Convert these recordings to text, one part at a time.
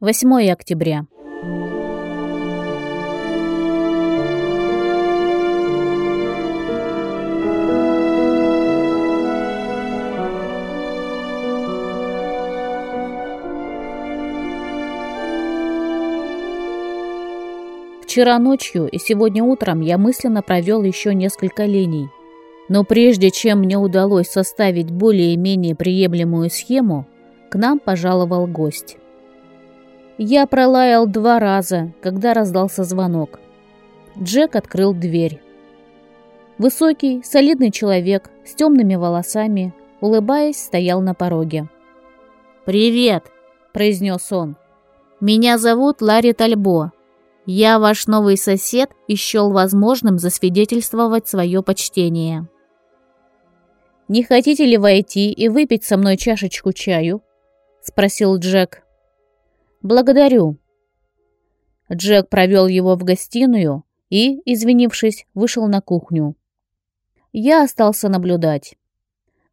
8 октября. Вчера ночью и сегодня утром я мысленно провел еще несколько линий. Но прежде чем мне удалось составить более-менее приемлемую схему, к нам пожаловал гость. Я пролаял два раза, когда раздался звонок. Джек открыл дверь. Высокий, солидный человек с темными волосами, улыбаясь, стоял на пороге. «Привет!» – произнес он. «Меня зовут Ларри Тальбо. Я ваш новый сосед и счел возможным засвидетельствовать свое почтение. «Не хотите ли войти и выпить со мной чашечку чаю?» — спросил Джек. «Благодарю». Джек провел его в гостиную и, извинившись, вышел на кухню. Я остался наблюдать.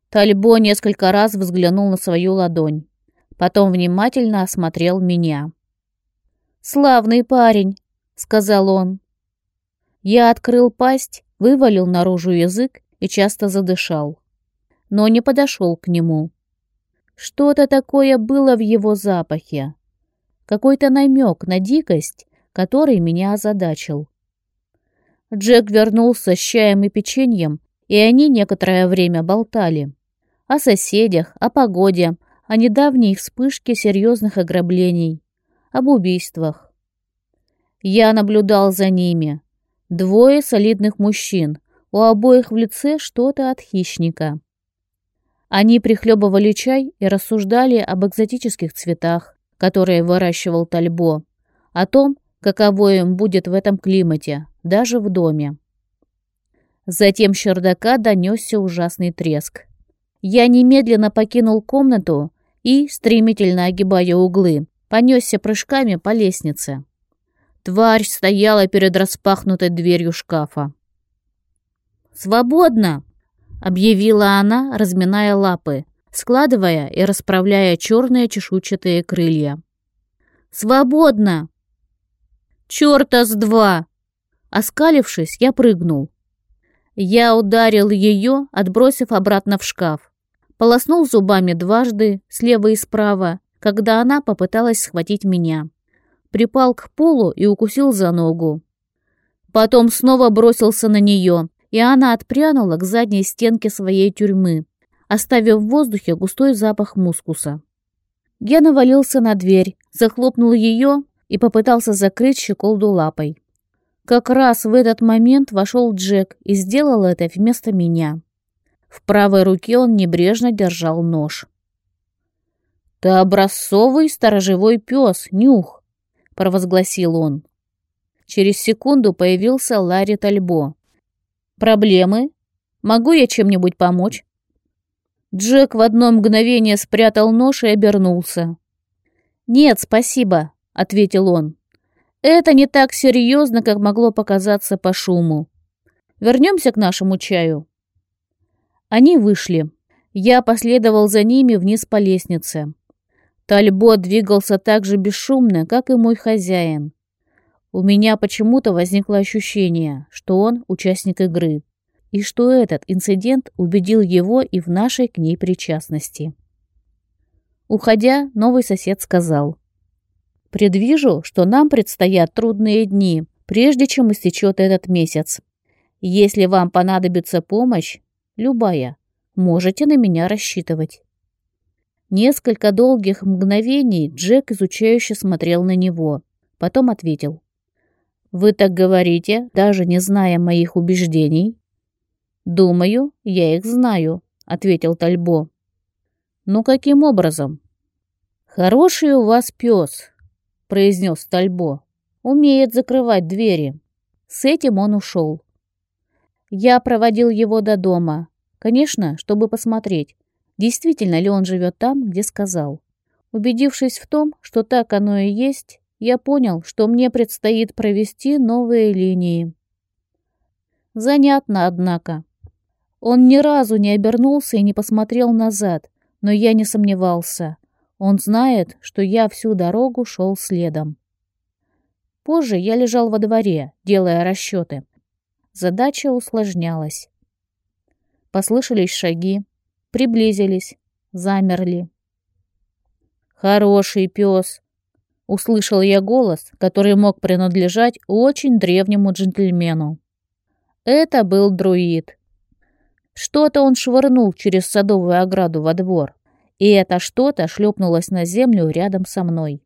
Тальбо несколько раз взглянул на свою ладонь, потом внимательно осмотрел меня. «Славный парень», — сказал он. Я открыл пасть, вывалил наружу язык и часто задышал, но не подошел к нему. Что-то такое было в его запахе. Какой-то намек на дикость, который меня озадачил. Джек вернулся с чаем и печеньем, и они некоторое время болтали. О соседях, о погоде, о недавней вспышке серьезных ограблений, об убийствах. Я наблюдал за ними. Двое солидных мужчин, у обоих в лице что-то от хищника. Они прихлебывали чай и рассуждали об экзотических цветах, которые выращивал Тальбо, о том, каково им будет в этом климате, даже в доме. Затем с чердака донесся ужасный треск. Я немедленно покинул комнату и, стремительно огибая углы, понесся прыжками по лестнице. Тварь стояла перед распахнутой дверью шкафа. «Свободно!» — объявила она, разминая лапы, складывая и расправляя черные чешуйчатые крылья. «Свободно!» «Черта с два!» Оскалившись, я прыгнул. Я ударил ее, отбросив обратно в шкаф. Полоснул зубами дважды, слева и справа, когда она попыталась схватить меня припал к полу и укусил за ногу. Потом снова бросился на нее, и она отпрянула к задней стенке своей тюрьмы, оставив в воздухе густой запах мускуса. Я навалился на дверь, захлопнул ее и попытался закрыть щеколду лапой. Как раз в этот момент вошел Джек и сделал это вместо меня. В правой руке он небрежно держал нож. «Ты образцовый сторожевой пес, Нюх!» — провозгласил он. Через секунду появился Ларри Тальбо. «Проблемы? Могу я чем-нибудь помочь?» Джек в одно мгновение спрятал нож и обернулся. «Нет, спасибо», — ответил он. «Это не так серьезно, как могло показаться по шуму. Вернемся к нашему чаю». Они вышли. Я последовал за ними вниз по лестнице. Тальбо двигался так же бесшумно, как и мой хозяин. У меня почему-то возникло ощущение, что он участник игры, и что этот инцидент убедил его и в нашей к ней причастности. Уходя, новый сосед сказал. «Предвижу, что нам предстоят трудные дни, прежде чем истечет этот месяц. Если вам понадобится помощь, любая, можете на меня рассчитывать». Несколько долгих мгновений Джек изучающе смотрел на него, потом ответил. «Вы так говорите, даже не зная моих убеждений?» «Думаю, я их знаю», — ответил Тальбо. «Ну каким образом?» «Хороший у вас пес», — произнес Тальбо. «Умеет закрывать двери». С этим он ушел. Я проводил его до дома, конечно, чтобы посмотреть, действительно ли он живет там, где сказал. Убедившись в том, что так оно и есть, я понял, что мне предстоит провести новые линии. Занятно, однако. Он ни разу не обернулся и не посмотрел назад, но я не сомневался. Он знает, что я всю дорогу шел следом. Позже я лежал во дворе, делая расчеты. Задача усложнялась. Послышались шаги, приблизились, замерли. «Хороший пес!» — услышал я голос, который мог принадлежать очень древнему джентльмену. Это был друид. Что-то он швырнул через садовую ограду во двор, и это что-то шлепнулось на землю рядом со мной.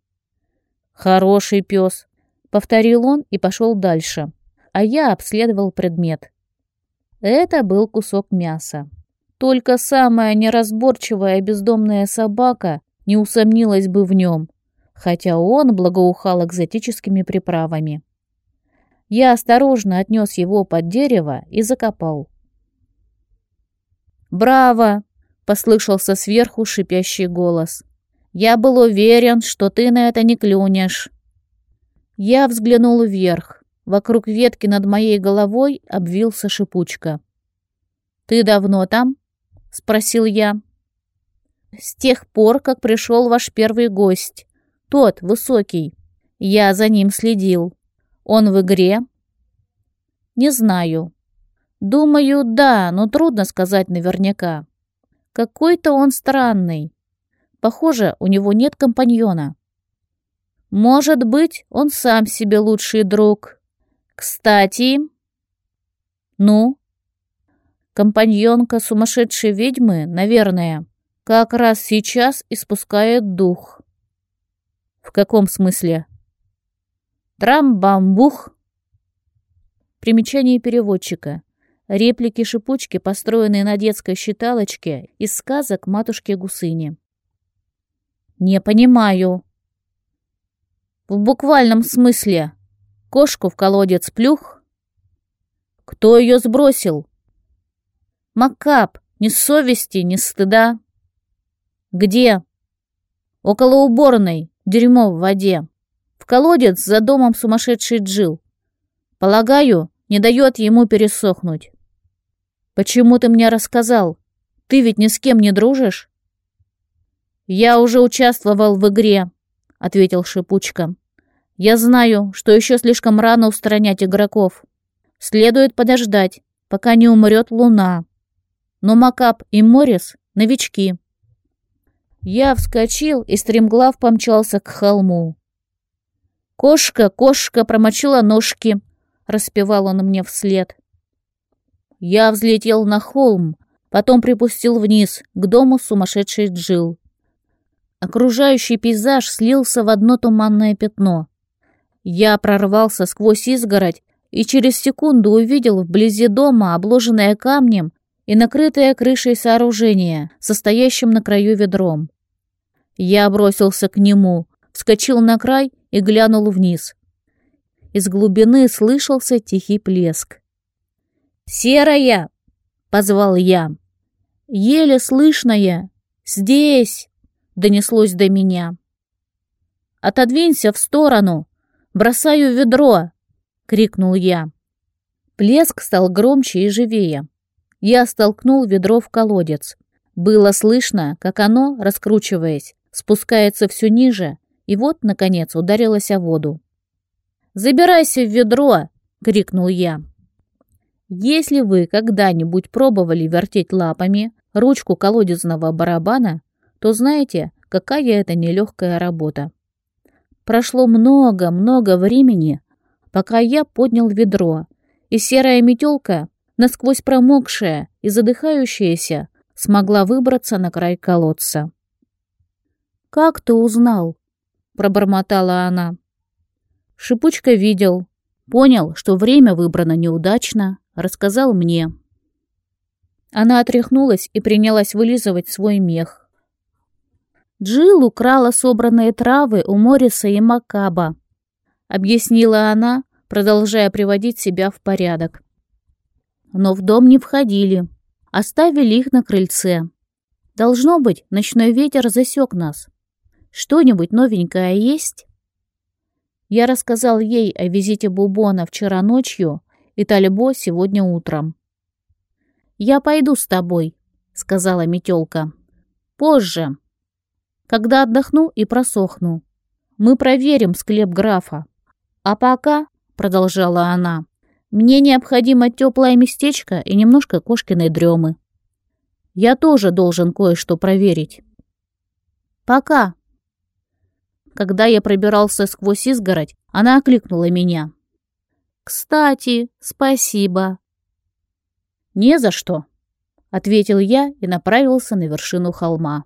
«Хороший пес!» — повторил он и пошел дальше, а я обследовал предмет. Это был кусок мяса. Только самая неразборчивая бездомная собака не усомнилась бы в нем, хотя он благоухал экзотическими приправами. Я осторожно отнес его под дерево и закопал. «Браво!» — послышался сверху шипящий голос. «Я был уверен, что ты на это не клюнешь». Я взглянул вверх. Вокруг ветки над моей головой обвился шипучка. «Ты давно там?» — спросил я. «С тех пор, как пришел ваш первый гость. Тот, высокий. Я за ним следил. Он в игре?» «Не знаю. Думаю, да, но трудно сказать наверняка. Какой-то он странный. Похоже, у него нет компаньона. Может быть, он сам себе лучший друг. Кстати...» «Ну?» Компаньонка сумасшедшей ведьмы, наверное, как раз сейчас испускает дух. В каком смысле? Трам-бамбух. Примечание переводчика. Реплики-шипучки, построенные на детской считалочке из сказок матушки Гусыни. Не понимаю. В буквальном смысле. Кошку в колодец плюх. Кто ее сбросил? Макап, ни совести, ни стыда. Где? Около уборной, дерьмо в воде. В колодец за домом сумасшедший Джил. Полагаю, не дает ему пересохнуть. Почему ты мне рассказал? Ты ведь ни с кем не дружишь? Я уже участвовал в игре, ответил Шипучка. Я знаю, что еще слишком рано устранять игроков. Следует подождать, пока не умрет луна но Макап и Морис — новички. Я вскочил и стремглав помчался к холму. «Кошка, кошка промочила ножки», — распевал он мне вслед. Я взлетел на холм, потом припустил вниз, к дому сумасшедший Джил. Окружающий пейзаж слился в одно туманное пятно. Я прорвался сквозь изгородь и через секунду увидел вблизи дома, обложенное камнем, и накрытое крышей сооружение, состоящим на краю ведром. Я бросился к нему, вскочил на край и глянул вниз. Из глубины слышался тихий плеск. «Серая!» — позвал я. «Еле слышное! Здесь!» — донеслось до меня. «Отодвинься в сторону! Бросаю ведро!» — крикнул я. Плеск стал громче и живее. Я столкнул ведро в колодец. Было слышно, как оно, раскручиваясь, спускается все ниже, и вот, наконец, ударилось о воду. «Забирайся в ведро!» — крикнул я. Если вы когда-нибудь пробовали вертеть лапами ручку колодезного барабана, то знаете, какая это нелегкая работа. Прошло много-много времени, пока я поднял ведро, и серая метелка насквозь промокшая и задыхающаяся, смогла выбраться на край колодца. «Как ты узнал?» — пробормотала она. Шипучка видел, понял, что время выбрано неудачно, рассказал мне. Она отряхнулась и принялась вылизывать свой мех. Джилл украла собранные травы у Мориса и Макаба, объяснила она, продолжая приводить себя в порядок но в дом не входили. Оставили их на крыльце. Должно быть, ночной ветер засек нас. Что-нибудь новенькое есть? Я рассказал ей о визите Бубона вчера ночью и Тальбо сегодня утром. «Я пойду с тобой», — сказала Метелка. «Позже». Когда отдохну и просохну. Мы проверим склеп графа. А пока, продолжала она, мне необходимо теплое местечко и немножко кошкиной дремы. Я тоже должен кое-что проверить. Пока. Когда я пробирался сквозь изгородь, она окликнула меня. «Кстати, спасибо». «Не за что», — ответил я и направился на вершину холма.